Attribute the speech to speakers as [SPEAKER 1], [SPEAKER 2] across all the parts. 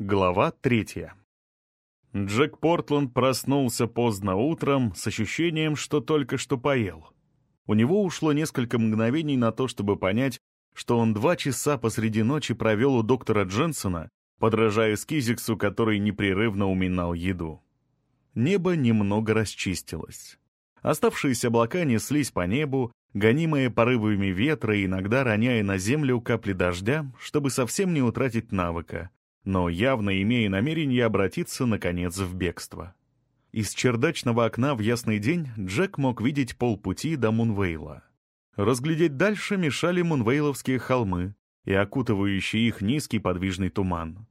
[SPEAKER 1] Глава третья. Джек Портланд проснулся поздно утром с ощущением, что только что поел. У него ушло несколько мгновений на то, чтобы понять, что он два часа посреди ночи провел у доктора Дженсона, подражая Скизиксу, который непрерывно уминал еду. Небо немного расчистилось. Оставшиеся облака неслись по небу, гонимые порывами ветра и иногда роняя на землю капли дождя, чтобы совсем не утратить навыка, но явно имея намерение обратиться, наконец, в бегство. Из чердачного окна в ясный день Джек мог видеть полпути до Мунвейла. Разглядеть дальше мешали Мунвейловские холмы и окутывающий их низкий подвижный туман.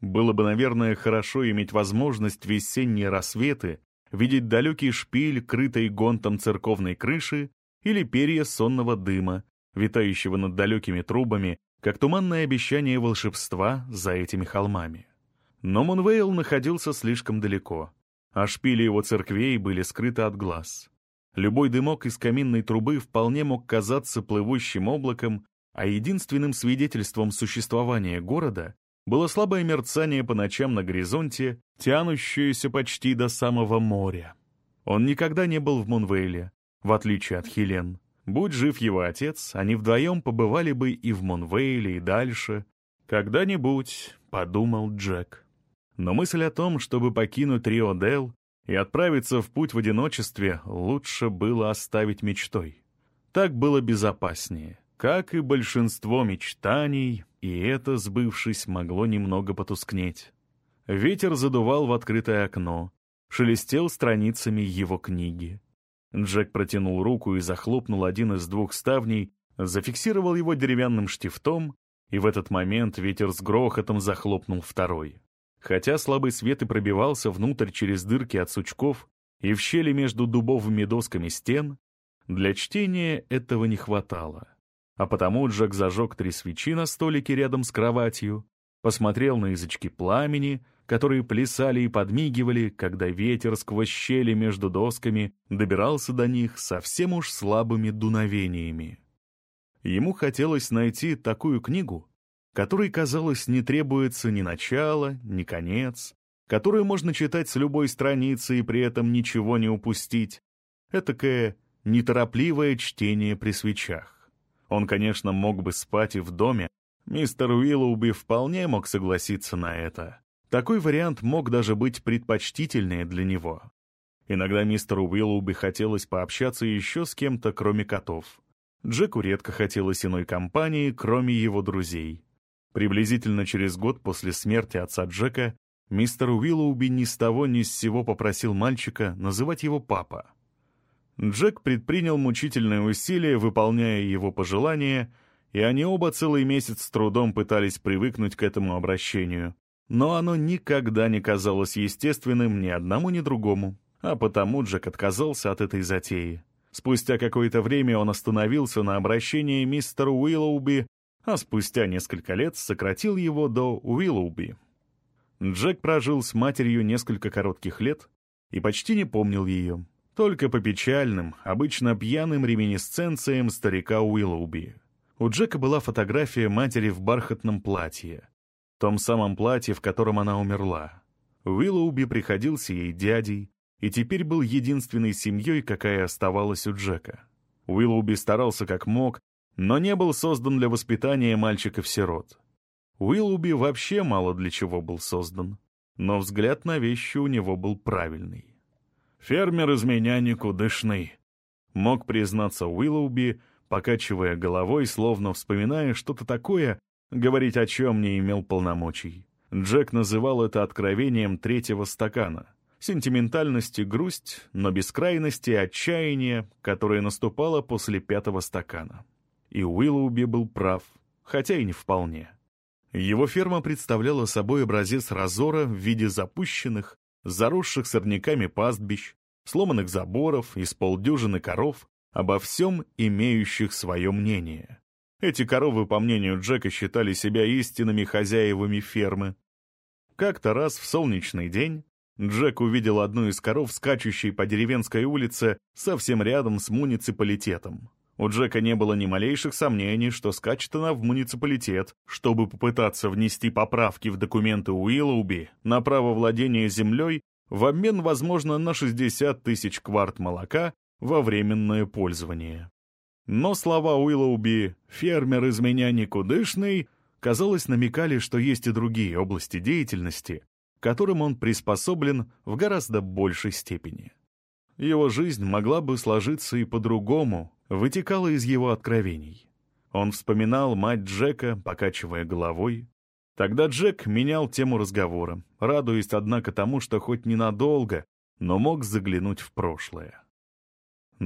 [SPEAKER 1] Было бы, наверное, хорошо иметь возможность в весенние рассветы видеть далекий шпиль, крытый гонтом церковной крыши, или перья сонного дыма, витающего над далекими трубами как туманное обещание волшебства за этими холмами. Но Мунвейл находился слишком далеко, а шпили его церквей были скрыты от глаз. Любой дымок из каминной трубы вполне мог казаться плывущим облаком, а единственным свидетельством существования города было слабое мерцание по ночам на горизонте, тянущееся почти до самого моря. Он никогда не был в Мунвейле, в отличие от Хелен. Будь жив его отец, они вдвоем побывали бы и в Монвейле, и дальше. Когда-нибудь, — подумал Джек. Но мысль о том, чтобы покинуть Рио-Дел и отправиться в путь в одиночестве, лучше было оставить мечтой. Так было безопаснее. Как и большинство мечтаний, и это, сбывшись, могло немного потускнеть. Ветер задувал в открытое окно, шелестел страницами его книги. Джек протянул руку и захлопнул один из двух ставней, зафиксировал его деревянным штифтом, и в этот момент ветер с грохотом захлопнул второй. Хотя слабый свет и пробивался внутрь через дырки от сучков и в щели между дубовыми досками стен, для чтения этого не хватало. А потому Джек зажег три свечи на столике рядом с кроватью, посмотрел на язычки пламени, которые плясали и подмигивали, когда ветер сквозь щели между досками добирался до них совсем уж слабыми дуновениями. Ему хотелось найти такую книгу, которой, казалось, не требуется ни начало, ни конец, которую можно читать с любой страницы и при этом ничего не упустить. Этакое неторопливое чтение при свечах. Он, конечно, мог бы спать и в доме, мистер Уиллоуби вполне мог согласиться на это. Такой вариант мог даже быть предпочтительнее для него. Иногда мистеру Уиллоуби хотелось пообщаться еще с кем-то, кроме котов. Джеку редко хотелось иной компании, кроме его друзей. Приблизительно через год после смерти отца Джека мистер Уиллоуби ни с того ни с сего попросил мальчика называть его папа. Джек предпринял мучительные усилия, выполняя его пожелания, и они оба целый месяц с трудом пытались привыкнуть к этому обращению но оно никогда не казалось естественным ни одному, ни другому, а потому Джек отказался от этой затеи. Спустя какое-то время он остановился на обращении мистера Уиллоуби, а спустя несколько лет сократил его до Уиллоуби. Джек прожил с матерью несколько коротких лет и почти не помнил ее, только по печальным, обычно пьяным реминисценциям старика Уиллоуби. У Джека была фотография матери в бархатном платье — том самом платье, в котором она умерла. Уиллоуби приходился ей дядей, и теперь был единственной семьей, какая оставалась у Джека. Уиллоуби старался как мог, но не был создан для воспитания мальчиков-сирот. Уиллоуби вообще мало для чего был создан, но взгляд на вещи у него был правильный. «Фермер из меня никудышный», — мог признаться Уиллоуби, покачивая головой, словно вспоминая что-то такое, говорить о чем не имел полномочий. Джек называл это откровением третьего стакана. Сентиментальность и грусть, но бескрайность и отчаяние, которое наступало после пятого стакана. И Уиллоуби был прав, хотя и не вполне. Его ферма представляла собой образец разора в виде запущенных, заросших сорняками пастбищ, сломанных заборов из полдюжины коров, обо всем имеющих свое мнение. Эти коровы, по мнению Джека, считали себя истинными хозяевами фермы. Как-то раз в солнечный день Джек увидел одну из коров, скачущей по деревенской улице совсем рядом с муниципалитетом. У Джека не было ни малейших сомнений, что скачет она в муниципалитет, чтобы попытаться внести поправки в документы Уиллоуби на право владения землей в обмен, возможно, на 60 тысяч кварт молока во временное пользование. Но слова Уиллоуби «фермер из меня никудышный» казалось намекали, что есть и другие области деятельности, которым он приспособлен в гораздо большей степени. Его жизнь могла бы сложиться и по-другому, вытекала из его откровений. Он вспоминал мать Джека, покачивая головой. Тогда Джек менял тему разговора, радуясь, однако, тому, что хоть ненадолго, но мог заглянуть в прошлое.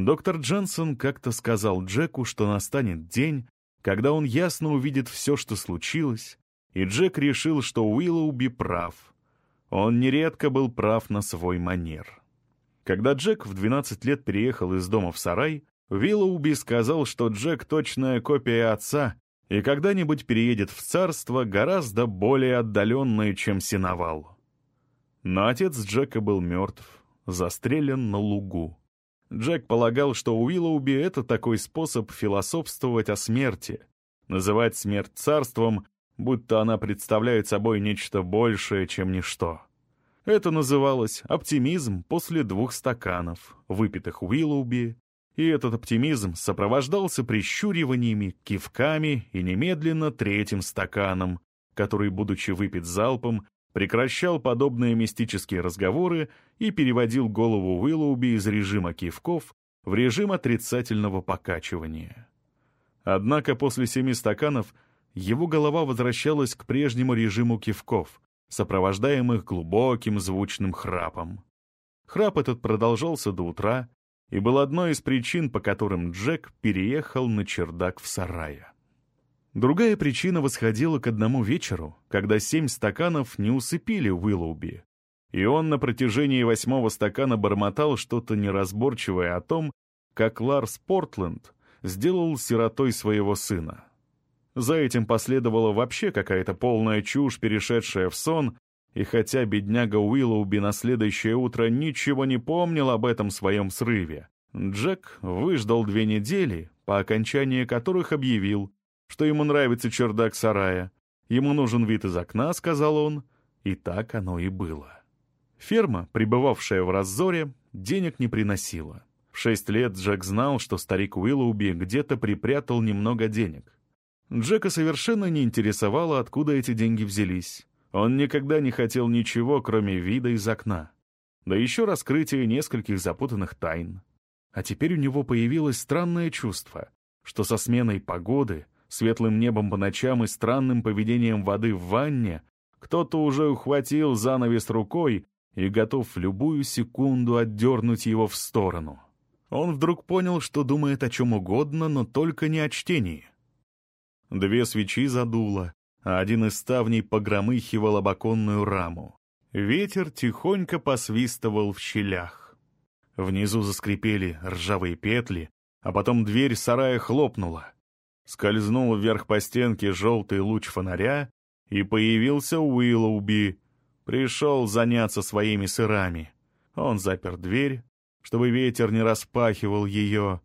[SPEAKER 1] Доктор Дженсон как-то сказал Джеку, что настанет день, когда он ясно увидит все, что случилось, и Джек решил, что Уиллоуби прав. Он нередко был прав на свой манер. Когда Джек в 12 лет переехал из дома в сарай, Виллоуби сказал, что Джек точная копия отца и когда-нибудь переедет в царство гораздо более отдаленное, чем Синовал. Но отец Джека был мертв, застрелен на лугу. Джек полагал, что Уиллоуби это такой способ философствовать о смерти, называть смерть царством, будто она представляет собой нечто большее, чем ничто. Это называлось оптимизм после двух стаканов, выпитых Уиллоуби, и этот оптимизм сопровождался прищуриваниями, кивками и немедленно третьим стаканом, который, будучи выпит залпом, прекращал подобные мистические разговоры и переводил голову Уиллоуби из режима кивков в режим отрицательного покачивания. Однако после семи стаканов его голова возвращалась к прежнему режиму кивков, сопровождаемых глубоким звучным храпом. Храп этот продолжался до утра, и был одной из причин, по которым Джек переехал на чердак в сарае. Другая причина восходила к одному вечеру, когда семь стаканов не усыпили Уиллоуби, и он на протяжении восьмого стакана бормотал что-то неразборчивое о том, как Ларс Портленд сделал сиротой своего сына. За этим последовала вообще какая-то полная чушь, перешедшая в сон, и хотя бедняга Уиллоуби на следующее утро ничего не помнил об этом своем срыве, Джек выждал две недели, по окончании которых объявил, что ему нравится чердак сарая. Ему нужен вид из окна, сказал он, и так оно и было. Ферма, пребывавшая в раззоре, денег не приносила. В шесть лет Джек знал, что старик Уиллоуби где-то припрятал немного денег. Джека совершенно не интересовало, откуда эти деньги взялись. Он никогда не хотел ничего, кроме вида из окна. Да еще раскрытия нескольких запутанных тайн. А теперь у него появилось странное чувство, что со сменой погоды, светлым небом по ночам и странным поведением воды в ванне кто-то уже ухватил занавес рукой и готов в любую секунду отдернуть его в сторону. Он вдруг понял, что думает о чем угодно, но только не о чтении. Две свечи задуло, а один из ставней погромыхивал об оконную раму. Ветер тихонько посвистывал в щелях. Внизу заскрипели ржавые петли, а потом дверь сарая хлопнула. Скользнул вверх по стенке желтый луч фонаря, и появился Уиллоуби. Пришел заняться своими сырами. Он запер дверь, чтобы ветер не распахивал ее,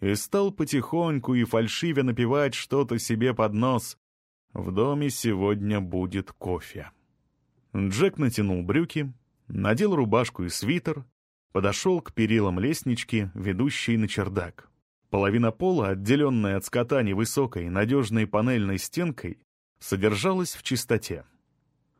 [SPEAKER 1] и стал потихоньку и фальшиве напевать что-то себе под нос, в доме сегодня будет кофе. Джек натянул брюки, надел рубашку и свитер, подошел к перилам лестнички, ведущей на чердак. Половина пола, отделенная от скота невысокой, надежной панельной стенкой, содержалась в чистоте.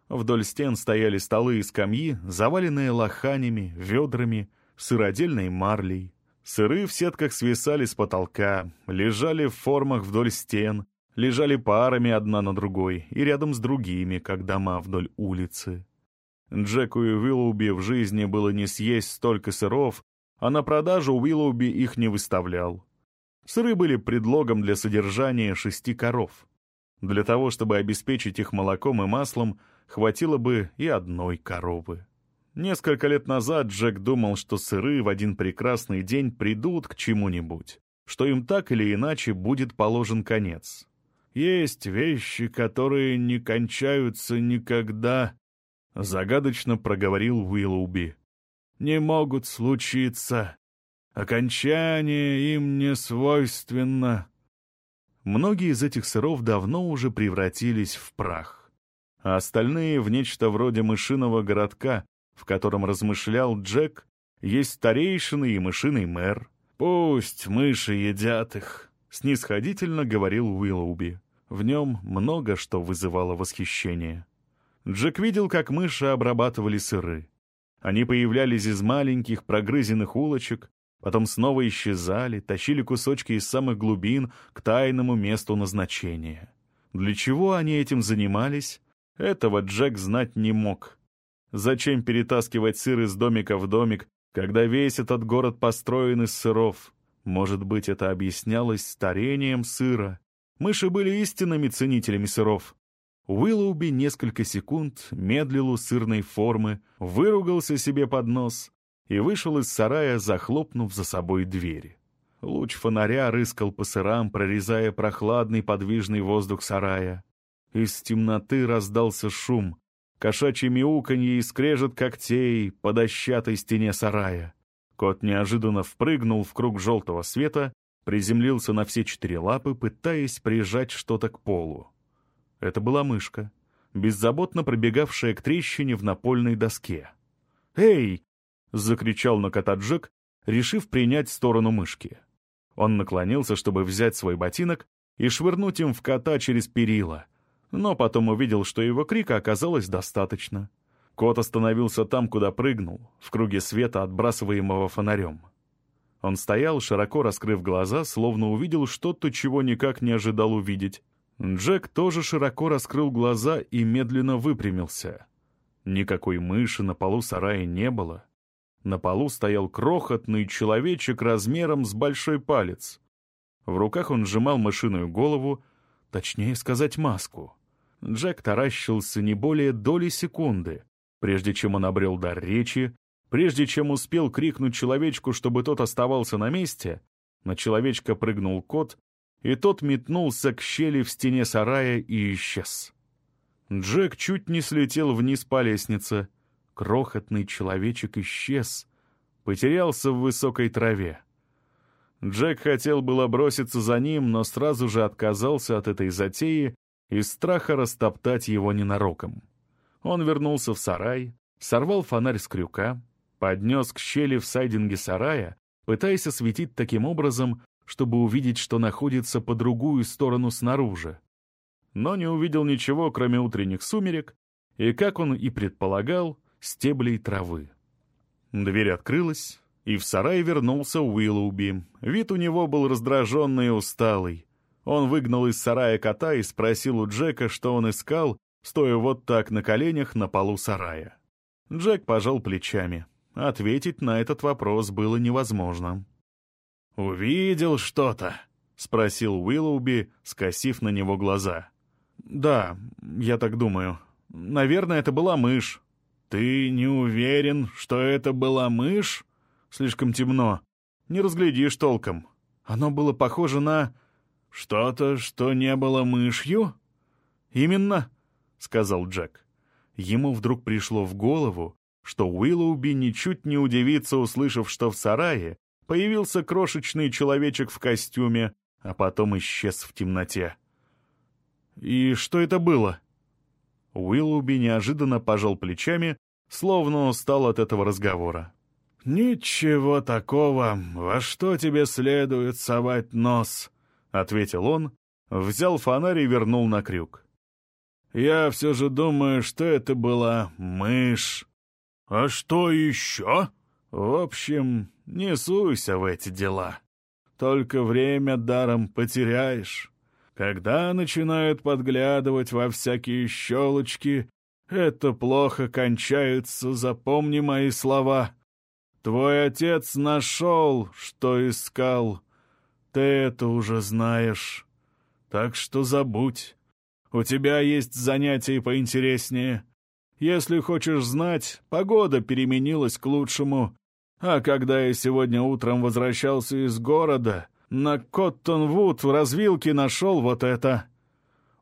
[SPEAKER 1] Вдоль стен стояли столы и скамьи, заваленные лоханями, ведрами, сыродельной марлей. Сыры в сетках свисали с потолка, лежали в формах вдоль стен, лежали парами одна на другой и рядом с другими, как дома вдоль улицы. Джеку и Уиллоуби в жизни было не съесть столько сыров, а на продажу Уиллоуби их не выставлял. Сыры были предлогом для содержания шести коров. Для того, чтобы обеспечить их молоком и маслом, хватило бы и одной коровы. Несколько лет назад Джек думал, что сыры в один прекрасный день придут к чему-нибудь, что им так или иначе будет положен конец. Есть вещи, которые не кончаются никогда, — загадочно проговорил Уиллоуби. Не могут случиться. Окончание им не свойственно. Многие из этих сыров давно уже превратились в прах, а остальные — в нечто вроде мышиного городка, в котором размышлял Джек, есть старейшины и мышиный мэр. «Пусть мыши едят их», — снисходительно говорил Уиллоуби. В нем много что вызывало восхищение. Джек видел, как мыши обрабатывали сыры. Они появлялись из маленьких прогрызенных улочек, потом снова исчезали, тащили кусочки из самых глубин к тайному месту назначения. Для чего они этим занимались, этого Джек знать не мог. Зачем перетаскивать сыр из домика в домик, когда весь этот город построен из сыров? Может быть, это объяснялось старением сыра. Мыши были истинными ценителями сыров. Уиллоуби несколько секунд медлил у сырной формы, выругался себе под нос и вышел из сарая, захлопнув за собой двери. Луч фонаря рыскал по сырам, прорезая прохладный подвижный воздух сарая. Из темноты раздался шум, кошачье мяуканье и скрежет когтей по дощатой стене сарая. Кот неожиданно впрыгнул в круг желтого света, приземлился на все четыре лапы, пытаясь прижать что-то к полу. Это была мышка, беззаботно пробегавшая к трещине в напольной доске. «Эй!» — закричал на кота Джек, решив принять сторону мышки. Он наклонился, чтобы взять свой ботинок и швырнуть им в кота через перила, но потом увидел, что его крика оказалось достаточно. Кот остановился там, куда прыгнул, в круге света, отбрасываемого фонарем. Он стоял, широко раскрыв глаза, словно увидел что-то, чего никак не ожидал увидеть. Джек тоже широко раскрыл глаза и медленно выпрямился. Никакой мыши на полу сарая не было. На полу стоял крохотный человечек размером с большой палец. В руках он сжимал мышиную голову, точнее сказать, маску. Джек таращился не более доли секунды, прежде чем он обрел дар речи, прежде чем успел крикнуть человечку, чтобы тот оставался на месте, на человечка прыгнул кот и тот метнулся к щели в стене сарая и исчез. Джек чуть не слетел вниз по лестнице. Крохотный человечек исчез, потерялся в высокой траве. Джек хотел было броситься за ним, но сразу же отказался от этой затеи из страха растоптать его ненароком. Он вернулся в сарай, сорвал фонарь с крюка, поднес к щели в сайдинге сарая, пытаясь осветить таким образом чтобы увидеть, что находится по другую сторону снаружи. Но не увидел ничего, кроме утренних сумерек и, как он и предполагал, стеблей травы. Дверь открылась, и в сарай вернулся Уиллоуби. Вид у него был раздраженный и усталый. Он выгнал из сарая кота и спросил у Джека, что он искал, стоя вот так на коленях на полу сарая. Джек пожал плечами. Ответить на этот вопрос было невозможно. «Увидел что-то?» — спросил Уиллоуби, скосив на него глаза. «Да, я так думаю. Наверное, это была мышь». «Ты не уверен, что это была мышь?» «Слишком темно. Не разглядишь толком. Оно было похоже на...» «Что-то, что не было мышью?» «Именно», — сказал Джек. Ему вдруг пришло в голову, что Уиллоуби ничуть не удивится, услышав, что в сарае Появился крошечный человечек в костюме, а потом исчез в темноте. «И что это было?» Уиллуби неожиданно пожал плечами, словно устал от этого разговора. «Ничего такого, во что тебе следует совать нос», — ответил он, взял фонарь и вернул на крюк. «Я все же думаю, что это была мышь». «А что еще?» «В общем, не суйся в эти дела. Только время даром потеряешь. Когда начинают подглядывать во всякие щелочки, это плохо кончается, запомни мои слова. Твой отец нашел, что искал. Ты это уже знаешь. Так что забудь. У тебя есть занятия поинтереснее. Если хочешь знать, погода переменилась к лучшему, а когда я сегодня утром возвращался из города, на Коттон-Вуд в развилке нашел вот это».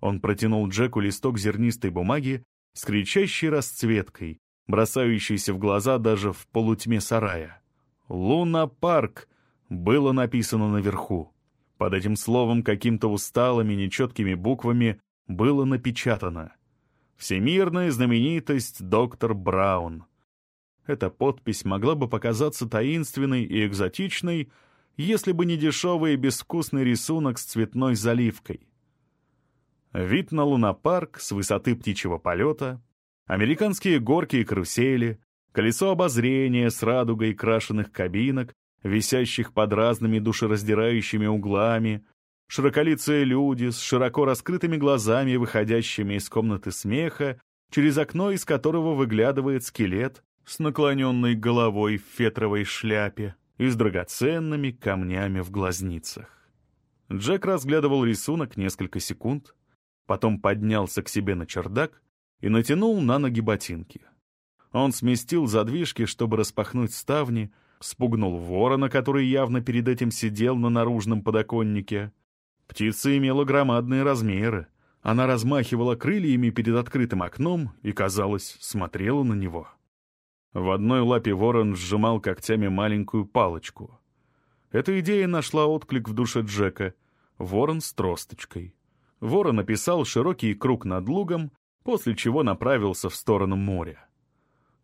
[SPEAKER 1] Он протянул Джеку листок зернистой бумаги с кричащей расцветкой, бросающейся в глаза даже в полутьме сарая. «Луна-парк», было написано наверху. Под этим словом каким-то усталыми, нечеткими буквами было напечатано «Всемирная знаменитость доктор Браун». Эта подпись могла бы показаться таинственной и экзотичной, если бы не дешевый и безвкусный рисунок с цветной заливкой. Вид на лунопарк с высоты птичьего полета, американские горки и карусели, колесо обозрения с радугой крашеных кабинок, висящих под разными душераздирающими углами, широколицые люди с широко раскрытыми глазами, выходящими из комнаты смеха, через окно из которого выглядывает скелет с наклоненной головой в фетровой шляпе и с драгоценными камнями в глазницах. Джек разглядывал рисунок несколько секунд, потом поднялся к себе на чердак и натянул на ноги ботинки. Он сместил задвижки, чтобы распахнуть ставни, спугнул ворона, который явно перед этим сидел на наружном подоконнике. Птица имела громадные размеры. Она размахивала крыльями перед открытым окном и, казалось, смотрела на него. В одной лапе ворон сжимал когтями маленькую палочку. Эта идея нашла отклик в душе Джека. Ворон с тросточкой. Ворон описал широкий круг над лугом, после чего направился в сторону моря.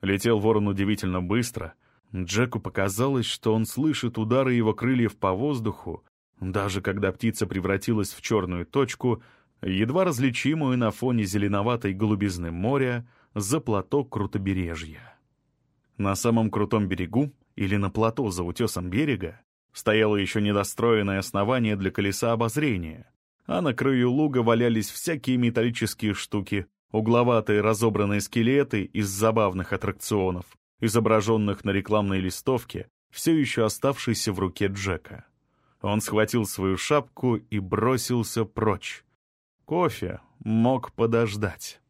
[SPEAKER 1] Летел ворон удивительно быстро, Джеку показалось, что он слышит удары его крыльев по воздуху, даже когда птица превратилась в черную точку, едва различимую на фоне зеленоватой голубизны моря за плато Крутобережья. На самом крутом берегу или на плато за утесом берега стояло еще недостроенное основание для колеса обозрения, а на краю луга валялись всякие металлические штуки, угловатые разобранные скелеты из забавных аттракционов, изображенных на рекламной листовке, все еще оставшейся в руке Джека. Он схватил свою шапку и бросился прочь. Кофе мог подождать.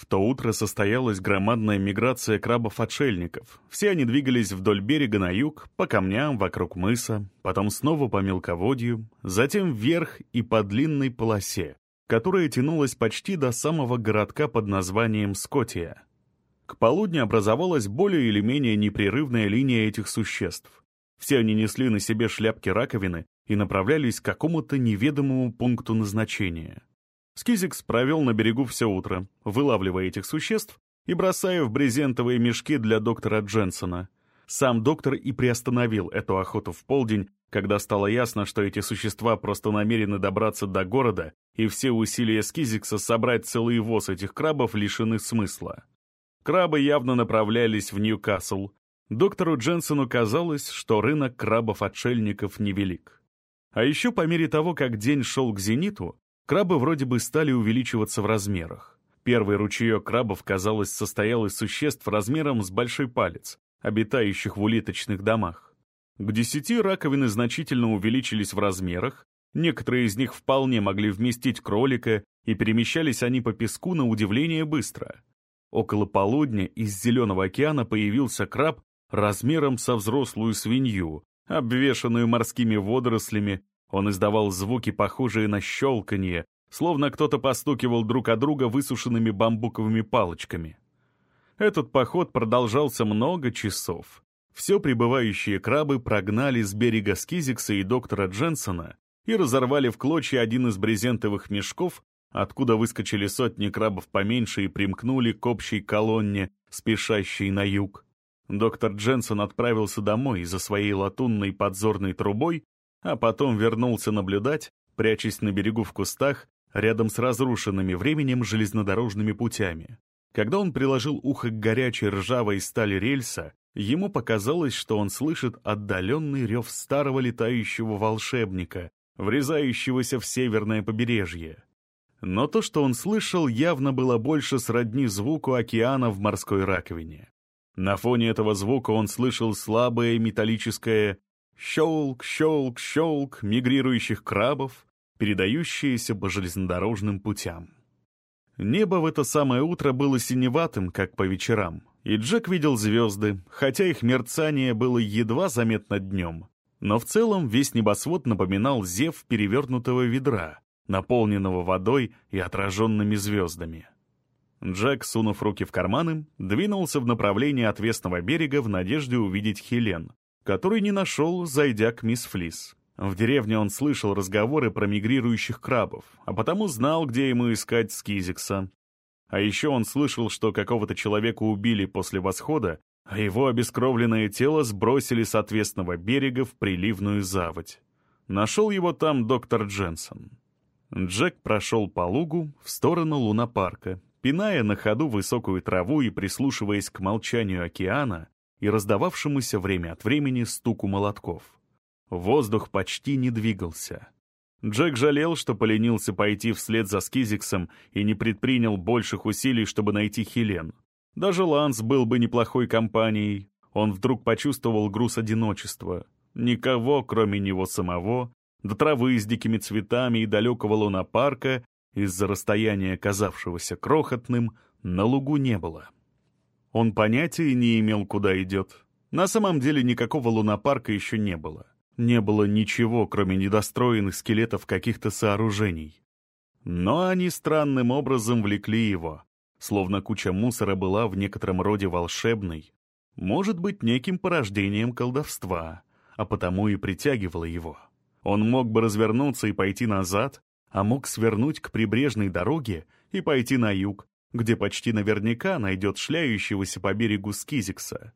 [SPEAKER 1] В то утро состоялась громадная миграция крабов-отшельников. Все они двигались вдоль берега на юг, по камням вокруг мыса, потом снова по мелководью, затем вверх и по длинной полосе, которая тянулась почти до самого городка под названием Скотия. К полудню образовалась более или менее непрерывная линия этих существ. Все они несли на себе шляпки раковины и направлялись к какому-то неведомому пункту назначения. Скизикс провел на берегу все утро, вылавливая этих существ и бросая в брезентовые мешки для доктора Дженсона. Сам доктор и приостановил эту охоту в полдень, когда стало ясно, что эти существа просто намерены добраться до города, и все усилия Скизикса собрать целый воз этих крабов лишены смысла. Крабы явно направлялись в Ньюкасл. Доктору Дженсону казалось, что рынок крабов-отшельников невелик. А еще по мере того, как день шел к зениту, крабы вроде бы стали увеличиваться в размерах. Первый ручеек крабов, казалось, состоял из существ размером с большой палец, обитающих в улиточных домах. К десяти раковины значительно увеличились в размерах, некоторые из них вполне могли вместить кролика, и перемещались они по песку на удивление быстро. Около полудня из Зеленого океана появился краб размером со взрослую свинью, обвешанную морскими водорослями. Он издавал звуки, похожие на щелканье, словно кто-то постукивал друг о друга высушенными бамбуковыми палочками. Этот поход продолжался много часов. Все прибывающие крабы прогнали с берега Скизикса и доктора Дженсона и разорвали в клочья один из брезентовых мешков, откуда выскочили сотни крабов поменьше и примкнули к общей колонне, спешащей на юг. Доктор Дженсон отправился домой за своей латунной подзорной трубой, а потом вернулся наблюдать, прячась на берегу в кустах, рядом с разрушенными временем железнодорожными путями. Когда он приложил ухо к горячей ржавой стали рельса, ему показалось, что он слышит отдаленный рев старого летающего волшебника, врезающегося в северное побережье. Но то, что он слышал, явно было больше сродни звуку океана в морской раковине. На фоне этого звука он слышал слабое металлическое «щелк, щелк, щелк» мигрирующих крабов, передающиеся по железнодорожным путям. Небо в это самое утро было синеватым, как по вечерам, и Джек видел звезды, хотя их мерцание было едва заметно днем. Но в целом весь небосвод напоминал зев перевернутого ведра, наполненного водой и отраженными звездами. Джек, сунув руки в карманы, двинулся в направлении отвесного берега в надежде увидеть Хелен. Который не нашел, зайдя к мисс Флис. В деревне он слышал разговоры про мигрирующих крабов, а потому знал, где ему искать Скизикса. А еще он слышал, что какого-то человека убили после восхода, а его обескровленное тело сбросили с отвесного берега в приливную заводь. Нашел его там доктор Дженсон. Джек прошел по лугу в сторону лунопарка, пиная на ходу высокую траву и прислушиваясь к молчанию океана и раздававшемуся время от времени стуку молотков. Воздух почти не двигался. Джек жалел, что поленился пойти вслед за Скизиксом и не предпринял больших усилий, чтобы найти Хелен. Даже Ланс был бы неплохой компанией. Он вдруг почувствовал груз одиночества. Никого, кроме него самого, до травы с дикими цветами и далекого лунопарка, из-за расстояния казавшегося крохотным, на лугу не было. Он понятия не имел, куда идет. На самом деле никакого лунопарка еще не было. Не было ничего, кроме недостроенных скелетов каких-то сооружений. Но они странным образом влекли его, словно куча мусора была в некотором роде волшебной, может быть, неким порождением колдовства, а потому и притягивала его. Он мог бы развернуться и пойти назад, а мог свернуть к прибрежной дороге и пойти на юг, где почти наверняка найдет шляющегося по берегу Скизикса.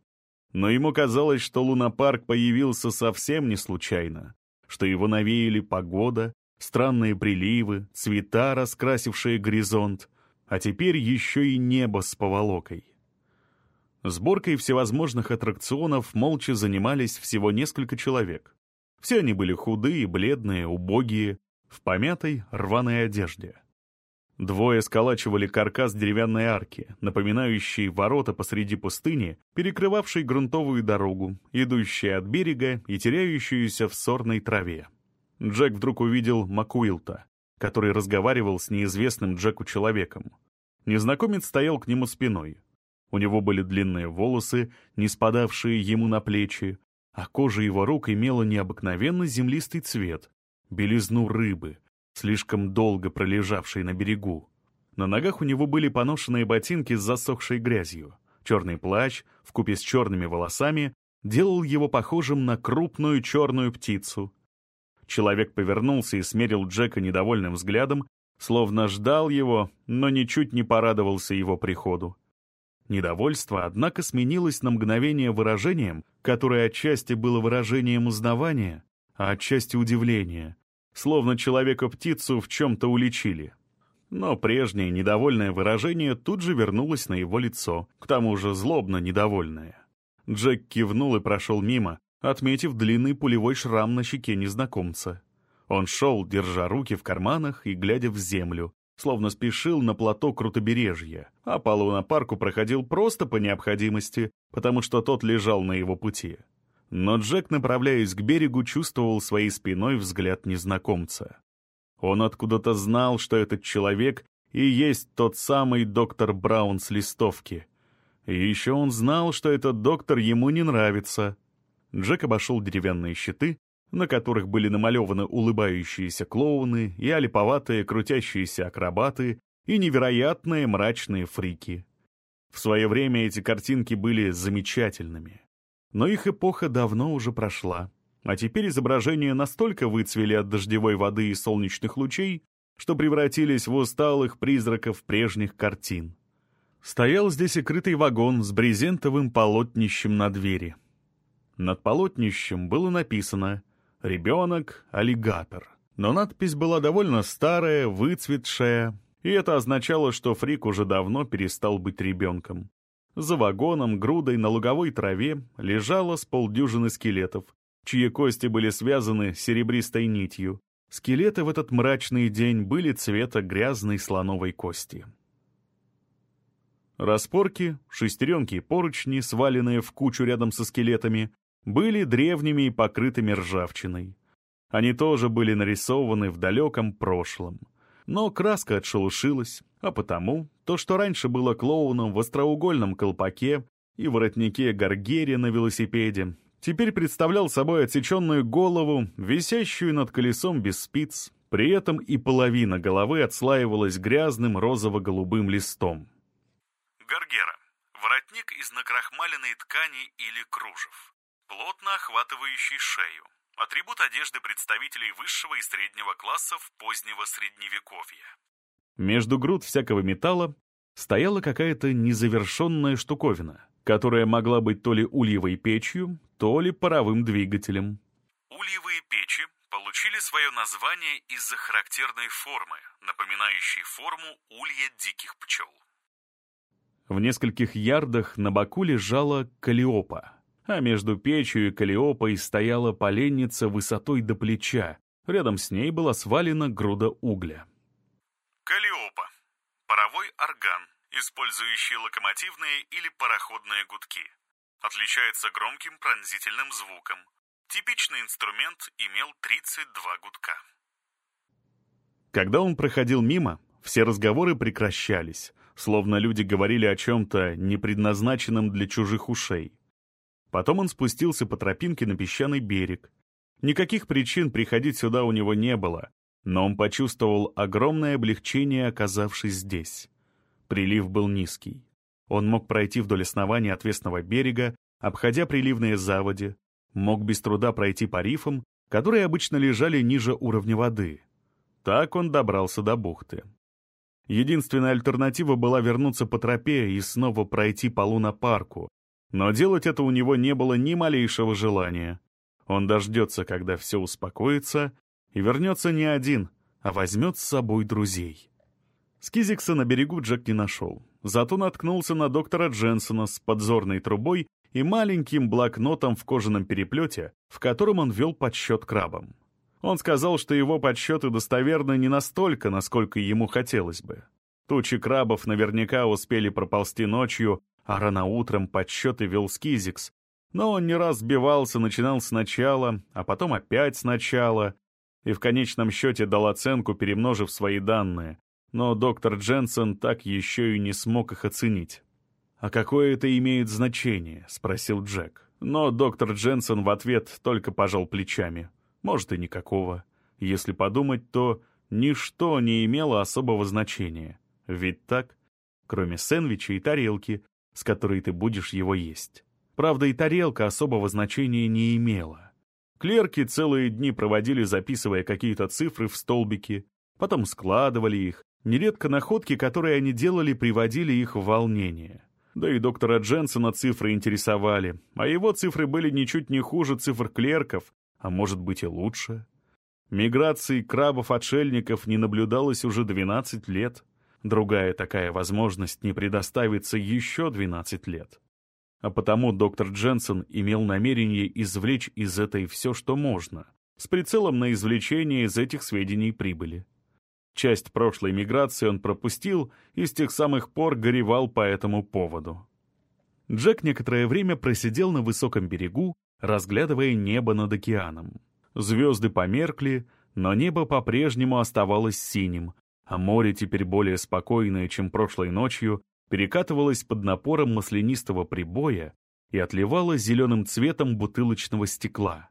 [SPEAKER 1] Но ему казалось, что лунопарк появился совсем не случайно, что его навеяли погода, странные приливы, цвета, раскрасившие горизонт, а теперь еще и небо с поволокой. Сборкой всевозможных аттракционов молча занимались всего несколько человек. Все они были худые, бледные, убогие, в помятой, рваной одежде. Двое сколачивали каркас деревянной арки, напоминающей ворота посреди пустыни, перекрывавшей грунтовую дорогу, идущую от берега и теряющуюся в сорной траве. Джек вдруг увидел Макуилта, который разговаривал с неизвестным Джеку человеком. Незнакомец стоял к нему спиной. У него были длинные волосы, не спадавшие ему на плечи, а кожа его рук имела необыкновенно землистый цвет, белизну рыбы, слишком долго пролежавшей на берегу. На ногах у него были поношенные ботинки с засохшей грязью. Черный плащ, вкупе с черными волосами, делал его похожим на крупную черную птицу. Человек повернулся и смерил Джека недовольным взглядом, словно ждал его, но ничуть не порадовался его приходу. Недовольство, однако, сменилось на мгновение выражением, которое отчасти было выражением узнавания, а отчасти удивления, словно человека-птицу в чем-то уличили. Но прежнее недовольное выражение тут же вернулось на его лицо, к тому же злобно недовольное. Джек кивнул и прошел мимо, отметив длинный пулевой шрам на щеке незнакомца. Он шел, держа руки в карманах и глядя в землю, словно спешил на плато Крутобережья, а по лунопарку проходил просто по необходимости, потому что тот лежал на его пути. Но Джек, направляясь к берегу, чувствовал своей спиной взгляд незнакомца. Он откуда-то знал, что этот человек и есть тот самый доктор Браун с листовки. И еще он знал, что этот доктор ему не нравится. Джек обошел деревянные щиты, на которых были намалеваны улыбающиеся клоуны и олиповатые крутящиеся акробаты и невероятные мрачные фрики. В свое время эти картинки были замечательными. Но их эпоха давно уже прошла, а теперь изображения настолько выцвели от дождевой воды и солнечных лучей, что превратились в усталых призраков прежних картин. Стоял здесь и крытый вагон с брезентовым полотнищем на двери. Над полотнищем было написано «Ребенок-аллигатор». Но надпись была довольно старая, выцветшая, и это означало, что Фрик уже давно перестал быть ребенком. За вагоном, грудой на луговой траве лежало с полдюжины скелетов, чьи кости были связаны серебристой нитью. Скелеты в этот мрачный день были цвета грязной слоновой кости. Распорки, шестеренки и поручни, сваленные в кучу рядом со скелетами, были древними и покрытыми ржавчиной. Они тоже были нарисованы в далеком прошлом. Но краска отшелушилась, а потому то, что раньше было клоуном в остроугольном колпаке и воротнике Гаргери на велосипеде, теперь представлял собой отсеченную голову, висящую над колесом без спиц, при этом и половина головы отслаивалась грязным розово-голубым листом.
[SPEAKER 2] Гаргера. Воротник из накрахмаленной ткани или кружев.
[SPEAKER 1] плотно охватывающий шею. Атрибут одежды представителей высшего и среднего классов позднего средневековья. Между груд всякого металла стояла какая-то незавершенная штуковина, которая могла быть то ли ульевой печью, то ли паровым двигателем. Ульевые печи получили свое название из-за характерной формы, напоминающей форму улья диких пчел. В нескольких ярдах на боку лежала калиопа, а между печью и калиопой стояла поленница высотой до плеча. Рядом с ней была свалена груда угля. Калиопа — паровой орган, использующий локомотивные или пароходные гудки. Отличается громким пронзительным звуком. Типичный инструмент имел 32 гудка. Когда он проходил мимо, все разговоры прекращались, словно люди говорили о чем-то, не предназначенном для чужих ушей. Потом он спустился по тропинке на песчаный берег. Никаких причин приходить сюда у него не было, но он почувствовал огромное облегчение, оказавшись здесь. Прилив был низкий. Он мог пройти вдоль основания отвесного берега, обходя приливные заводи, мог без труда пройти по рифам, которые обычно лежали ниже уровня воды. Так он добрался до бухты. Единственная альтернатива была вернуться по тропе и снова пройти по лунопарку, но делать это у него не было ни малейшего желания. Он дождется, когда все успокоится, и вернется не один, а возьмет с собой друзей. Скизикса на берегу Джек не нашел, зато наткнулся на доктора Дженсона с подзорной трубой и маленьким блокнотом в кожаном переплете, в котором он вел подсчет крабам. Он сказал, что его подсчеты достоверны не настолько, насколько ему хотелось бы. Тучи крабов наверняка успели проползти ночью, а рано утром подсчеты вел Скизикс. Но он не раз сбивался, начинал сначала, а потом опять сначала, и в конечном счете дал оценку, перемножив свои данные. Но доктор Дженсен так еще и не смог их оценить. «А какое это имеет значение?» — спросил Джек. Но доктор Дженсен в ответ только пожал плечами может и никакого. Если подумать, то ничто не имело особого значения. Ведь так? Кроме сэндвича и тарелки, с которой ты будешь его есть. Правда, и тарелка особого значения не имела. Клерки целые дни проводили, записывая какие-то цифры в столбики, потом складывали их. Нередко находки, которые они делали, приводили их в волнение. Да и доктора Дженсона цифры интересовали, а его цифры были ничуть не хуже цифр клерков, а может быть и лучше. Миграции крабов-отшельников не наблюдалось уже 12 лет. Другая такая возможность не предоставится еще 12 лет. А потому доктор Дженсен имел намерение извлечь из этой все, что можно, с прицелом на извлечение из этих сведений прибыли. Часть прошлой миграции он пропустил и с тех самых пор горевал по этому поводу. Джек некоторое время просидел на высоком берегу, разглядывая небо над океаном. Звезды померкли, но небо по-прежнему оставалось синим, а море теперь более спокойное, чем прошлой ночью, перекатывалось под напором маслянистого прибоя и отливало зеленым цветом бутылочного стекла.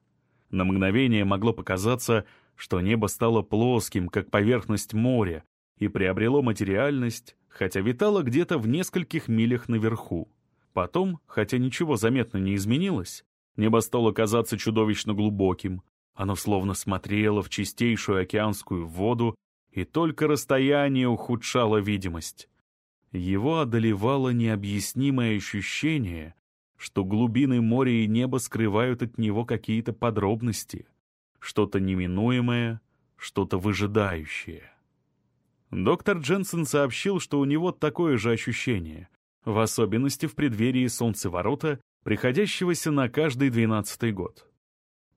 [SPEAKER 1] На мгновение могло показаться, что небо стало плоским, как поверхность моря, и приобрело материальность, хотя витало где-то в нескольких милях наверху. Потом, хотя ничего заметно не изменилось, Небо стало казаться чудовищно глубоким. Оно словно смотрело в чистейшую океанскую воду, и только расстояние ухудшало видимость. Его одолевало необъяснимое ощущение, что глубины моря и неба скрывают от него какие-то подробности, что-то неминуемое, что-то выжидающее. Доктор Дженсен сообщил, что у него такое же ощущение, в особенности в преддверии солнцеворота приходящегося на каждый двенадцатый год.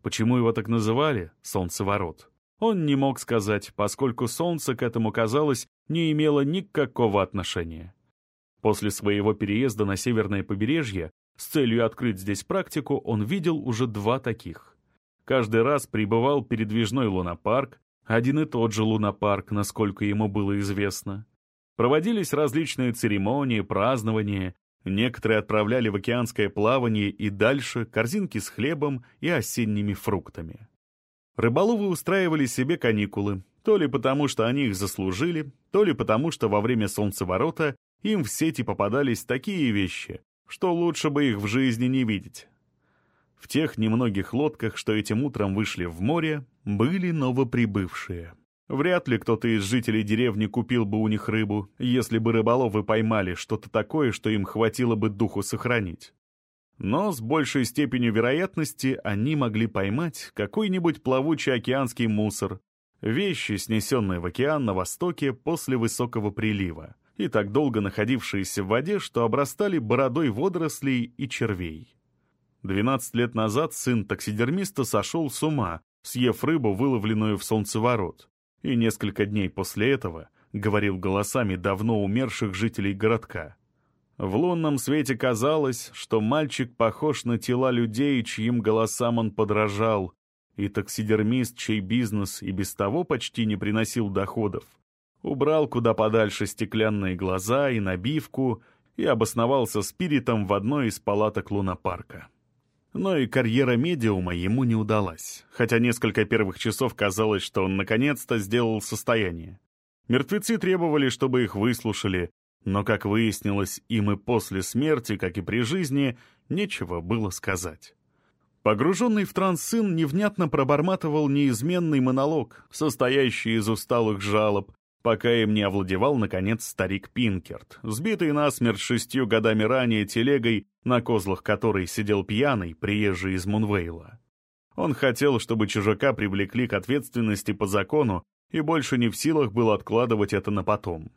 [SPEAKER 1] Почему его так называли «солнцеворот»? Он не мог сказать, поскольку солнце к этому, казалось, не имело никакого отношения. После своего переезда на северное побережье с целью открыть здесь практику он видел уже два таких. Каждый раз прибывал передвижной лунопарк, один и тот же лунопарк, насколько ему было известно. Проводились различные церемонии, празднования, Некоторые отправляли в океанское плавание и дальше корзинки с хлебом и осенними фруктами. Рыболовы устраивали себе каникулы, то ли потому, что они их заслужили, то ли потому, что во время солнцеворота им в сети попадались такие вещи, что лучше бы их в жизни не видеть. В тех немногих лодках, что этим утром вышли в море, были новоприбывшие. Вряд ли кто-то из жителей деревни купил бы у них рыбу, если бы рыболовы поймали что-то такое, что им хватило бы духу сохранить. Но с большей степенью вероятности они могли поймать какой-нибудь плавучий океанский мусор, вещи, снесенные в океан на востоке после высокого прилива, и так долго находившиеся в воде, что обрастали бородой водорослей и червей. Двенадцать лет назад сын таксидермиста сошел с ума, съев рыбу, выловленную в солнцеворот, и несколько дней после этого говорил голосами давно умерших жителей городка. В лунном свете казалось, что мальчик похож на тела людей, чьим голосам он подражал, и таксидермист, чей бизнес и без того почти не приносил доходов, убрал куда подальше стеклянные глаза и набивку и обосновался спиритом в одной из палаток лунопарка. Но и карьера медиума ему не удалась, хотя несколько первых часов казалось, что он наконец-то сделал состояние. Мертвецы требовали, чтобы их выслушали, но, как выяснилось, им и после смерти, как и при жизни, нечего было сказать. Погруженный в транс сын невнятно проборматывал неизменный монолог, состоящий из усталых жалоб, пока им не овладевал, наконец, старик Пинкерт, сбитый насмерть шестью годами ранее телегой, на козлах которой сидел пьяный, приезжий из Мунвейла. Он хотел, чтобы чужака привлекли к ответственности по закону, и больше не в силах был откладывать это на потом.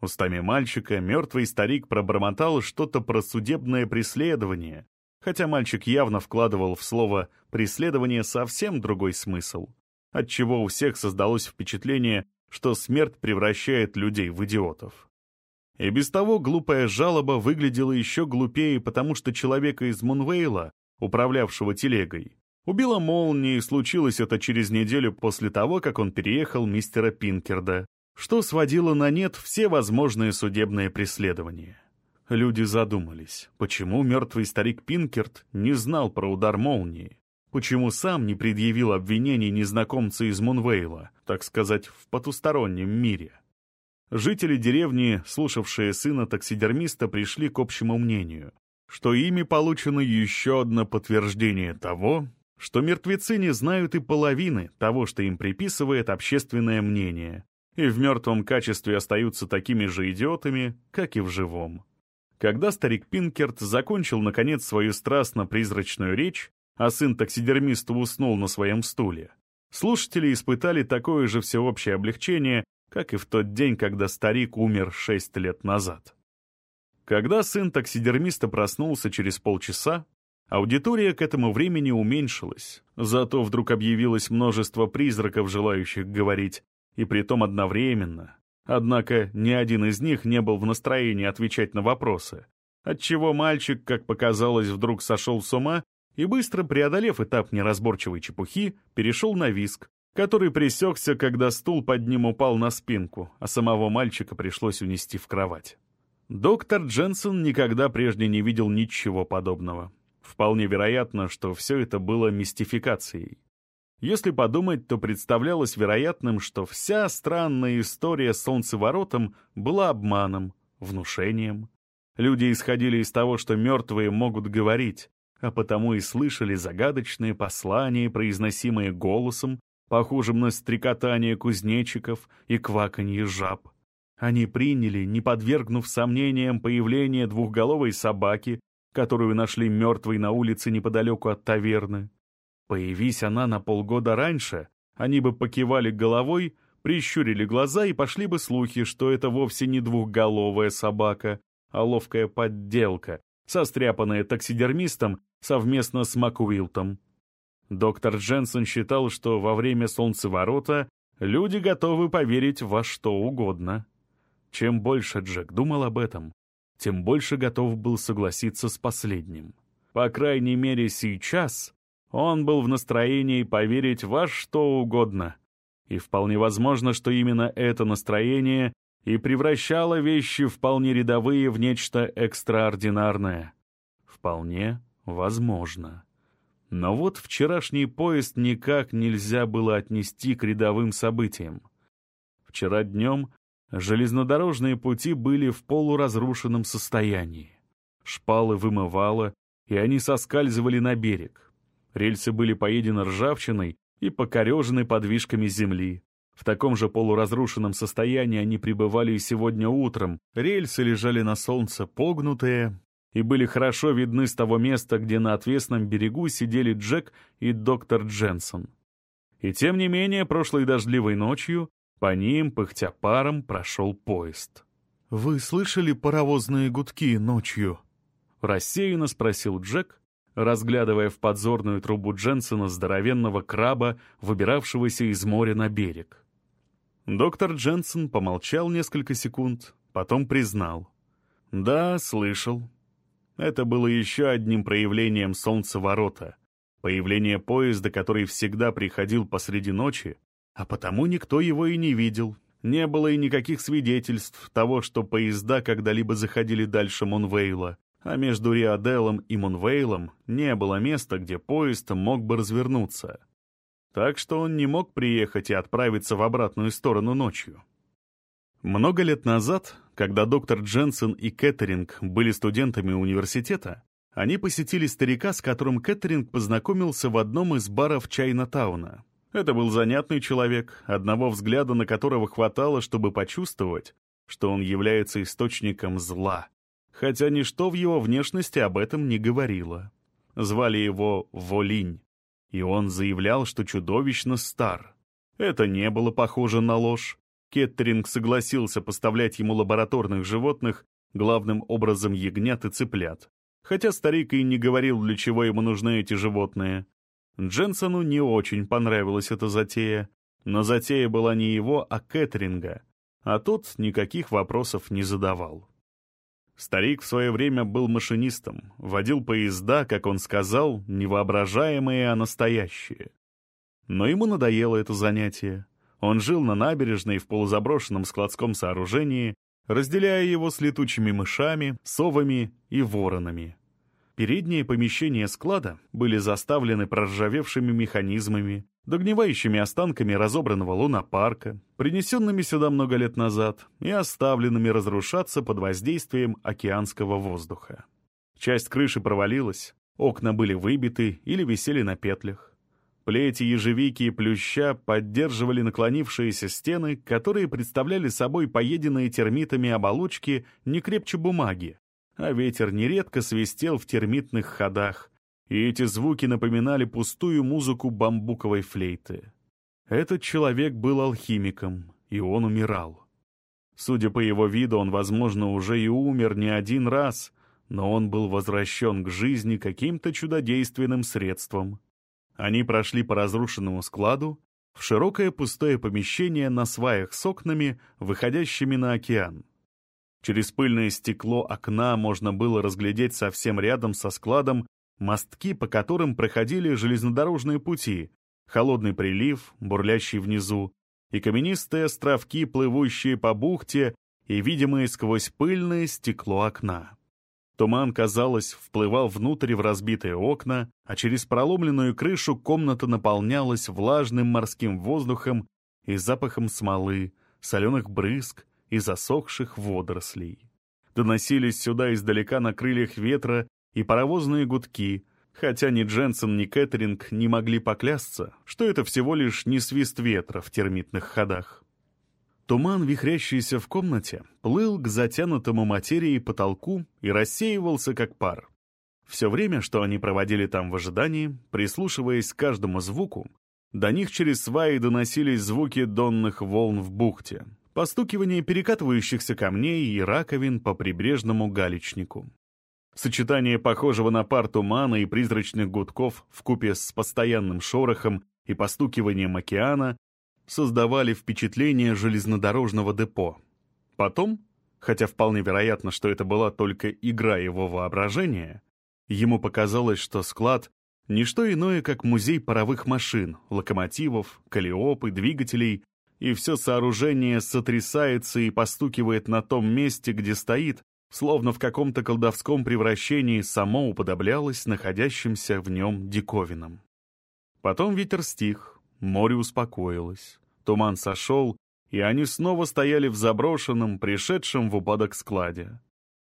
[SPEAKER 1] Устами мальчика мертвый старик пробормотал что-то про судебное преследование, хотя мальчик явно вкладывал в слово «преследование» совсем другой смысл, отчего у всех создалось впечатление, что смерть превращает людей в идиотов. И без того глупая жалоба выглядела еще глупее, потому что человека из Мунвейла, управлявшего телегой, убила молния, и случилось это через неделю после того, как он переехал мистера Пинкерда, что сводило на нет все возможные судебные преследования. Люди задумались, почему мертвый старик Пинкерт не знал про удар молнии, почему сам не предъявил обвинений незнакомца из Мунвейла, так сказать, в потустороннем мире. Жители деревни, слушавшие сына таксидермиста, пришли к общему мнению, что ими получено еще одно подтверждение того, что мертвецы не знают и половины того, что им приписывает общественное мнение, и в мертвом качестве остаются такими же идиотами, как и в живом. Когда старик Пинкерт закончил, наконец, свою страстно-призрачную речь, а сын таксидермиста уснул на своем стуле. Слушатели испытали такое же всеобщее облегчение, как и в тот день, когда старик умер шесть лет назад. Когда сын таксидермиста проснулся через полчаса, аудитория к этому времени уменьшилась, зато вдруг объявилось множество призраков, желающих говорить, и притом одновременно. Однако ни один из них не был в настроении отвечать на вопросы, отчего мальчик, как показалось, вдруг сошел с ума и, быстро преодолев этап неразборчивой чепухи, перешел на виск, который пресекся, когда стул под ним упал на спинку, а самого мальчика пришлось унести в кровать. Доктор Дженсен никогда прежде не видел ничего подобного. Вполне вероятно, что все это было мистификацией. Если подумать, то представлялось вероятным, что вся странная история с солнцеворотом была обманом, внушением. Люди исходили из того, что мертвые могут говорить, а потому и слышали загадочные послания, произносимые голосом, похожим на стрекотание кузнечиков и кваканье жаб. Они приняли, не подвергнув сомнениям появление двухголовой собаки, которую нашли мертвой на улице неподалеку от таверны. Появись она на полгода раньше, они бы покивали головой, прищурили глаза и пошли бы слухи, что это вовсе не двухголовая собака, а ловкая подделка, состряпанная таксидермистом совместно с Макуилтом. Доктор Дженсен считал, что во время солнцеворота люди готовы поверить во что угодно. Чем больше Джек думал об этом, тем больше готов был согласиться с последним. По крайней мере, сейчас он был в настроении поверить во что угодно. И вполне возможно, что именно это настроение и превращало вещи вполне рядовые в нечто экстраординарное. Вполне возможно. Но вот вчерашний поезд никак нельзя было отнести к рядовым событиям. Вчера днем железнодорожные пути были в полуразрушенном состоянии. Шпалы вымывало, и они соскальзывали на берег. Рельсы были поедены ржавчиной и покорежены подвижками земли. В таком же полуразрушенном состоянии они пребывали и сегодня утром. Рельсы лежали на солнце погнутые и были хорошо видны с того места, где на отвесном берегу сидели Джек и доктор Дженсон. И тем не менее, прошлой дождливой ночью по ним, пыхтя паром, прошел поезд. «Вы слышали паровозные гудки ночью?» — рассеянно спросил Джек, разглядывая в подзорную трубу Дженсона здоровенного краба, выбиравшегося из моря на берег. Доктор Дженсен помолчал несколько секунд, потом признал. «Да, слышал. Это было еще одним проявлением солнцеворота, появление поезда, который всегда приходил посреди ночи, а потому никто его и не видел. Не было и никаких свидетельств того, что поезда когда-либо заходили дальше Монвейла, а между Риаделом и Монвейлом не было места, где поезд мог бы развернуться. Так что он не мог приехать и отправиться в обратную сторону ночью. Много лет назад, когда доктор Дженсен и Кеттеринг были студентами университета, они посетили старика, с которым Кеттеринг познакомился в одном из баров Чайна-тауна. Это был занятный человек, одного взгляда на которого хватало, чтобы почувствовать, что он является источником зла, хотя ничто в его внешности об этом не говорило. Звали его Волинь, и он заявлял, что чудовищно стар. Это не было похоже на ложь. Кеттеринг согласился поставлять ему лабораторных животных, главным образом ягнят и цыплят. Хотя старик и не говорил, для чего ему нужны эти животные. Дженсону не очень понравилась эта затея, но затея была не его, а Кэтринга, а тот никаких вопросов не задавал. Старик в свое время был машинистом, водил поезда, как он сказал, невоображаемые, а настоящие. Но ему надоело это занятие. Он жил на набережной в полузаброшенном складском сооружении, разделяя его с летучими мышами, совами и воронами. Передние помещения склада были заставлены проржавевшими механизмами, догнивающими останками разобранного лунопарка, принесенными сюда много лет назад и оставленными разрушаться под воздействием океанского воздуха. Часть крыши провалилась, окна были выбиты или висели на петлях. Плети ежевики и плюща поддерживали наклонившиеся стены, которые представляли собой поеденные термитами оболочки не крепче бумаги, а ветер нередко свистел в термитных ходах, и эти звуки напоминали пустую музыку бамбуковой флейты. Этот человек был алхимиком, и он умирал. Судя по его виду, он, возможно, уже и умер не один раз, но он был возвращен к жизни каким-то чудодейственным средством. Они прошли по разрушенному складу в широкое пустое помещение на сваях с окнами, выходящими на океан. Через пыльное стекло окна можно было разглядеть совсем рядом со складом мостки, по которым проходили железнодорожные пути, холодный прилив, бурлящий внизу, и каменистые островки, плывущие по бухте и видимые сквозь пыльное стекло окна. Туман, казалось, вплывал внутрь в разбитые окна, а через проломленную крышу комната наполнялась влажным морским воздухом и запахом смолы, соленых брызг, и засохших водорослей. Доносились сюда издалека на крыльях ветра и паровозные гудки, хотя ни Дженсен, ни Кэтринг не могли поклясться, что это всего лишь не свист ветра в термитных ходах. Туман, вихрящийся в комнате, плыл к затянутому материи потолку и рассеивался как пар. Все время, что они проводили там в ожидании, прислушиваясь к каждому звуку, до них через сваи доносились звуки донных волн в бухте, постукивание перекатывающихся камней и раковин по прибрежному галечнику. Сочетание похожего на пар тумана и призрачных гудков в купе с постоянным шорохом и постукиванием океана создавали впечатление железнодорожного депо. Потом, хотя вполне вероятно, что это была только игра его воображения, ему показалось, что склад — ничто иное, как музей паровых машин, локомотивов, калиоп и двигателей — и все сооружение сотрясается и постукивает на том месте, где стоит, словно в каком-то колдовском превращении само уподоблялось находящимся в нем диковинам. Потом ветер стих, море успокоилось, туман сошел, и они снова стояли в заброшенном, пришедшем в упадок складе.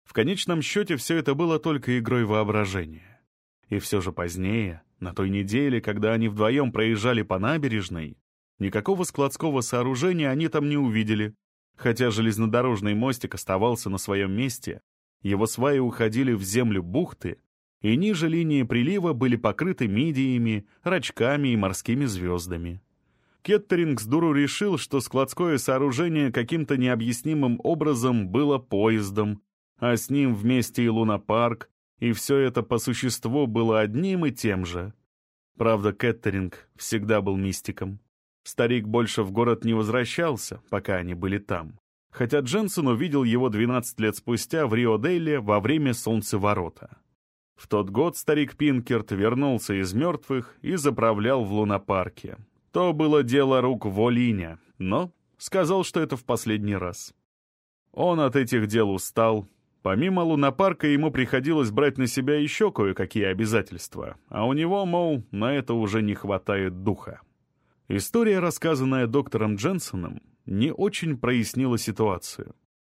[SPEAKER 1] В конечном счете все это было только игрой воображения. И все же позднее, на той неделе, когда они вдвоем проезжали по набережной, никакого складского сооружения они там не увидели, хотя железнодорожный мостик оставался на своем месте, его сваи уходили в землю бухты, и ниже линии прилива были покрыты мидиями, рачками и морскими звездами. Кеттеринг с дуру решил, что складское сооружение каким-то необъяснимым образом было поездом, а с ним вместе и лунопарк, и все это по существу было одним и тем же. Правда, Кеттеринг всегда был мистиком. Старик больше в город не возвращался, пока они были там. Хотя Дженсен увидел его 12 лет спустя в Рио-Дейле во время солнцеворота. В тот год старик Пинкерт вернулся из мертвых и заправлял в лунопарке. То было дело рук Волиня, но сказал, что это в последний раз. Он от этих дел устал. Помимо лунопарка ему приходилось брать на себя еще кое-какие обязательства, а у него, мол, на это уже не хватает духа. История, рассказанная доктором Дженсоном, не очень прояснила ситуацию.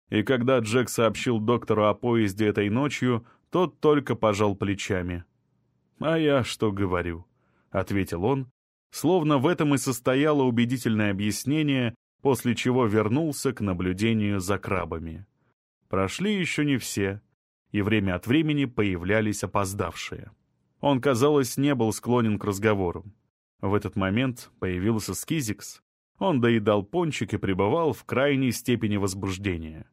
[SPEAKER 1] И когда Джек сообщил доктору о поезде этой ночью, тот только пожал плечами. «А я что говорю?» — ответил он, словно в этом и состояло убедительное объяснение, после чего вернулся к наблюдению за крабами. Прошли еще не все, и время от времени появлялись опоздавшие. Он, казалось, не был склонен к разговору. В этот момент появился Скизикс. Он доедал пончик и пребывал в крайней степени возбуждения.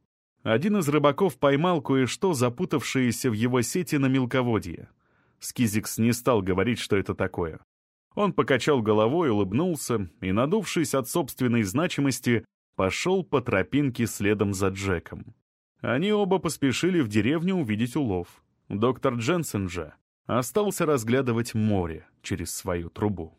[SPEAKER 1] Один из рыбаков поймал кое-что, запутавшееся в его сети на мелководье. Скизикс не стал говорить, что это такое. Он покачал головой, улыбнулся и, надувшись от собственной значимости, пошел по тропинке следом за Джеком. Они оба поспешили в деревню увидеть улов. Доктор Дженсен же остался разглядывать море через свою трубу.